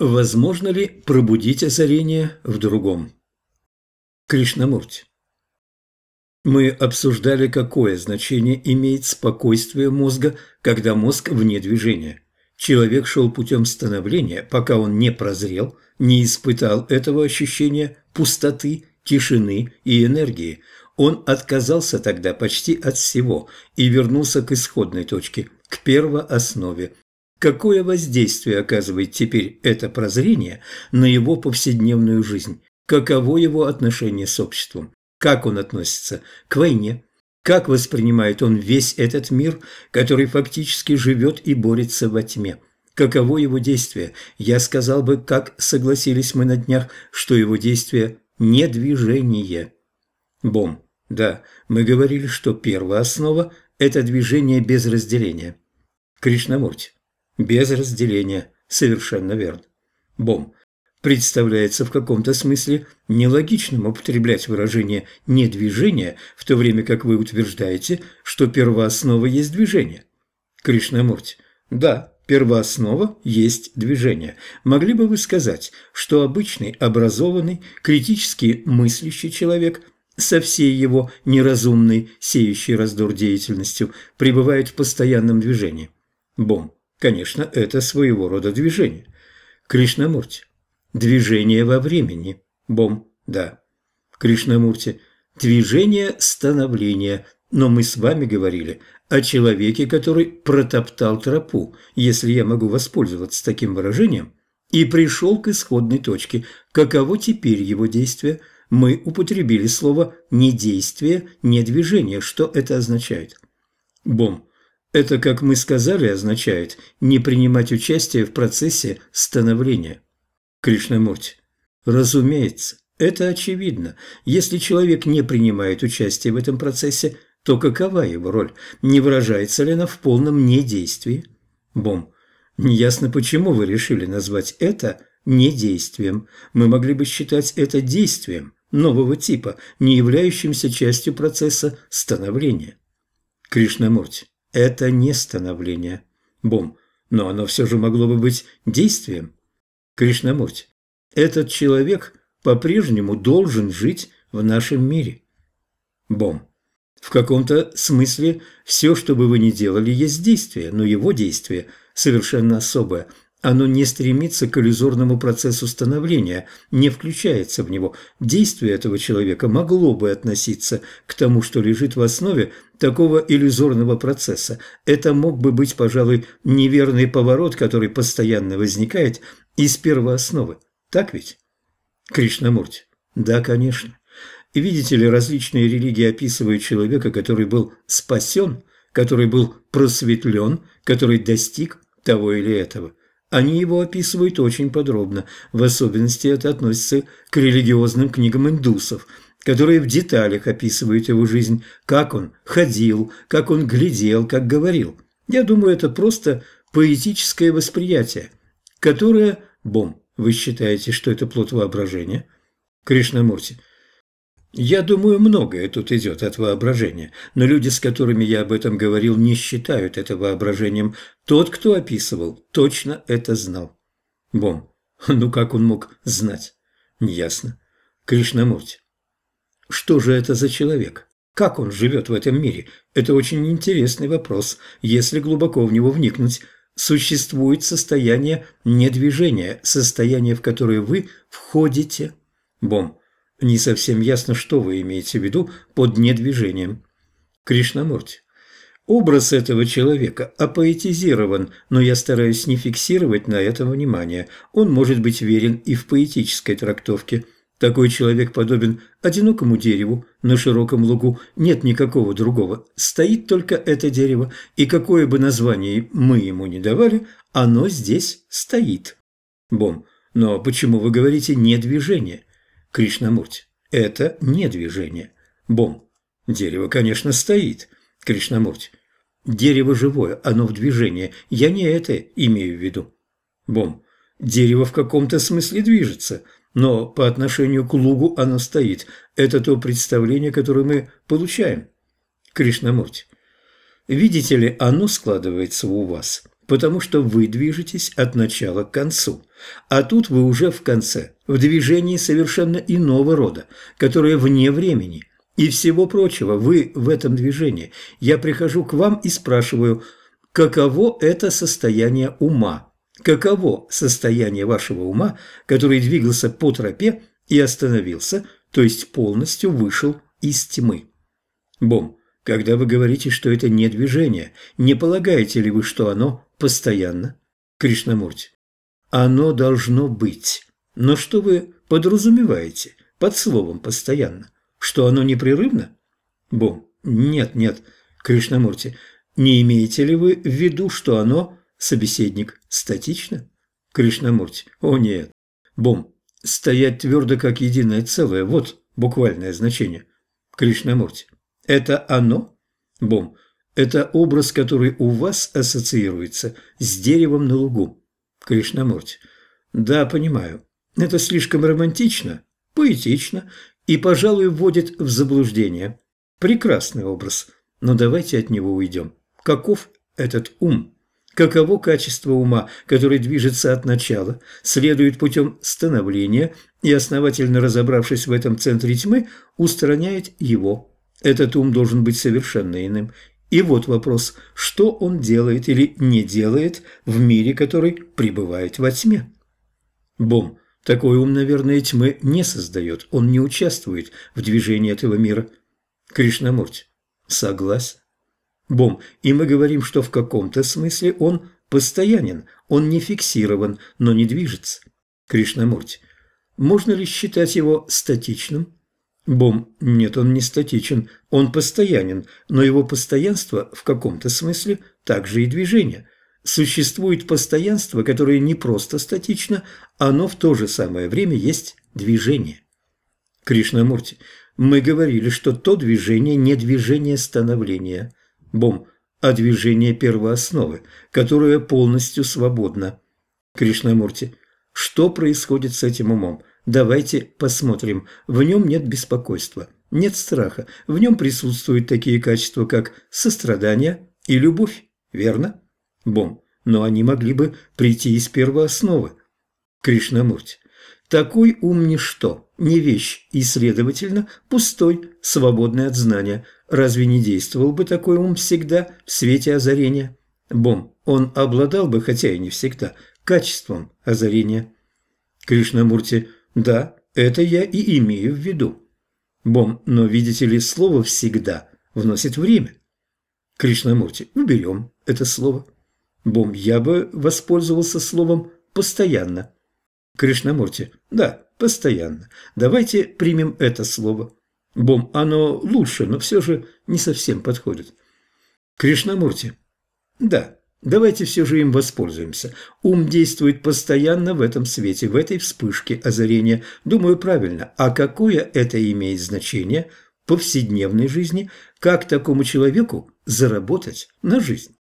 Возможно ли пробудить озарение в другом? Кришнамурти. Мы обсуждали, какое значение имеет спокойствие мозга, когда мозг вне движения. Человек шел путем становления, пока он не прозрел, не испытал этого ощущения пустоты, тишины и энергии. Он отказался тогда почти от всего и вернулся к исходной точке, к первооснове, Какое воздействие оказывает теперь это прозрение на его повседневную жизнь? Каково его отношение с обществом? Как он относится к войне? Как воспринимает он весь этот мир, который фактически живет и борется во тьме? Каково его действие? Я сказал бы, как согласились мы на днях, что его действие – не движение. Бом. Да, мы говорили, что первая основа – это движение без разделения. Кришнамурти. Без разделения. Совершенно верно. Бом. Представляется в каком-то смысле нелогичным употреблять выражение «недвижение», в то время как вы утверждаете, что первооснова есть движение. Кришнамурти. Да, первооснова есть движение. Могли бы вы сказать, что обычный, образованный, критически мыслящий человек со всей его неразумной, сеющей раздор деятельностью пребывает в постоянном движении? Бом. Конечно, это своего рода движение. Кришнамурти. Движение во времени. Бом. Да. Кришнамурти. Движение становления. Но мы с вами говорили о человеке, который протоптал тропу, если я могу воспользоваться таким выражением, и пришел к исходной точке. Каково теперь его действие? Мы употребили слово «не действие», «не движение». Что это означает? Бом. Это, как мы сказали, означает не принимать участие в процессе становления. Кришнамурти. Разумеется, это очевидно. Если человек не принимает участие в этом процессе, то какова его роль? Не выражается ли она в полном недействии? Бом. Неясно, почему вы решили назвать это недействием. Мы могли бы считать это действием нового типа, не являющимся частью процесса становления. Кришнамурти. Это не становление. Бом. Но оно все же могло бы быть действием. Кришнамурти. Этот человек по-прежнему должен жить в нашем мире. Бом. В каком-то смысле все, что бы вы ни делали, есть действие, но его действие совершенно особое – оно не стремится к иллюзорному процессу становления, не включается в него. Действие этого человека могло бы относиться к тому, что лежит в основе такого иллюзорного процесса. Это мог бы быть, пожалуй, неверный поворот, который постоянно возникает из первоосновы. Так ведь? Кришнамурти. Да, конечно. Видите ли, различные религии описывают человека, который был спасен, который был просветлен, который достиг того или этого. Они его описывают очень подробно, в особенности это относится к религиозным книгам индусов, которые в деталях описывают его жизнь, как он ходил, как он глядел, как говорил. Я думаю, это просто поэтическое восприятие, которое... Бом, вы считаете, что это плод воображения? Кришнамурти – я думаю, многое тут идет от воображения, но люди, с которыми я об этом говорил, не считают это воображением. Тот, кто описывал, точно это знал. Бом. Ну как он мог знать? Неясно. Кришнамурти. Что же это за человек? Как он живет в этом мире? Это очень интересный вопрос, если глубоко в него вникнуть. Существует состояние недвижения, состояние, в которое вы входите. Бом. Не совсем ясно, что вы имеете в виду под недвижением. Кришнамурти. Образ этого человека апоэтизирован, но я стараюсь не фиксировать на этом внимание. Он может быть верен и в поэтической трактовке. Такой человек подобен одинокому дереву на широком лугу. Нет никакого другого. Стоит только это дерево, и какое бы название мы ему ни давали, оно здесь стоит. Бом. Но почему вы говорите «недвижение»? Кришнамурти. Это не движение. Бом. Дерево, конечно, стоит. Кришнамурти. Дерево живое, оно в движении. Я не это имею в виду. Бом. Дерево в каком-то смысле движется, но по отношению к лугу оно стоит. Это то представление, которое мы получаем. Кришнамурти. Видите ли, оно складывается у вас потому что вы движетесь от начала к концу. А тут вы уже в конце, в движении совершенно иного рода, которое вне времени. И всего прочего, вы в этом движении. Я прихожу к вам и спрашиваю, каково это состояние ума? Каково состояние вашего ума, который двигался по тропе и остановился, то есть полностью вышел из тьмы? Бом, когда вы говорите, что это не движение, не полагаете ли вы, что оно постоянно? Кришнамурти. Оно должно быть. Но что вы подразумеваете под словом «постоянно»? Что оно непрерывно? Бом. Нет, нет. Кришнамурти. Не имеете ли вы в виду, что оно, собеседник, статично? Кришнамурти. О, нет. Бом. Стоять твердо, как единое целое. Вот буквальное значение. Кришнамурти. Это оно? Бом. Это образ, который у вас ассоциируется с деревом на лугу. Кришнамурти. Да, понимаю. Это слишком романтично, поэтично и, пожалуй, вводит в заблуждение. Прекрасный образ, но давайте от него уйдем. Каков этот ум? Каково качество ума, который движется от начала, следует путем становления и, основательно разобравшись в этом центре тьмы, устраняет его. Этот ум должен быть совершенно иным, и вот вопрос, что он делает или не делает в мире, который пребывает во тьме? Бом, такой ум, наверное, тьмы не создает, он не участвует в движении этого мира. Кришнамурти, согласен. Бом, и мы говорим, что в каком-то смысле он постоянен, он не фиксирован, но не движется. Кришнамурти, можно ли считать его статичным? Бом, нет, он не статичен, он постоянен, но его постоянство в каком-то смысле также и движение. Существует постоянство, которое не просто статично, оно в то же самое время есть движение. Кришнамурти, мы говорили, что то движение не движение становления. Бом, а движение первоосновы, которое полностью свободно. Кришнамурти, что происходит с этим умом? Давайте посмотрим. В нем нет беспокойства, нет страха. В нем присутствуют такие качества, как сострадание и любовь. Верно? Бом. Но они могли бы прийти из первоосновы. Кришнамурти. Такой ум – ничто, не вещь и, следовательно, пустой, свободный от знания. Разве не действовал бы такой ум всегда в свете озарения? Бом, он обладал бы, хотя и не всегда, качеством озарения. Кришнамурти – да, это я и имею в виду. Бом, но видите ли, слово «всегда» вносит время. Кришнамурти, уберем это слово. Бом, я бы воспользовался словом «постоянно». Кришнамурти, да, постоянно. Давайте примем это слово. Бом, оно лучше, но все же не совсем подходит. Кришнамурти, да, Давайте все же им воспользуемся. Ум действует постоянно в этом свете, в этой вспышке озарения. Думаю, правильно. А какое это имеет значение в повседневной жизни? Как такому человеку заработать на жизнь?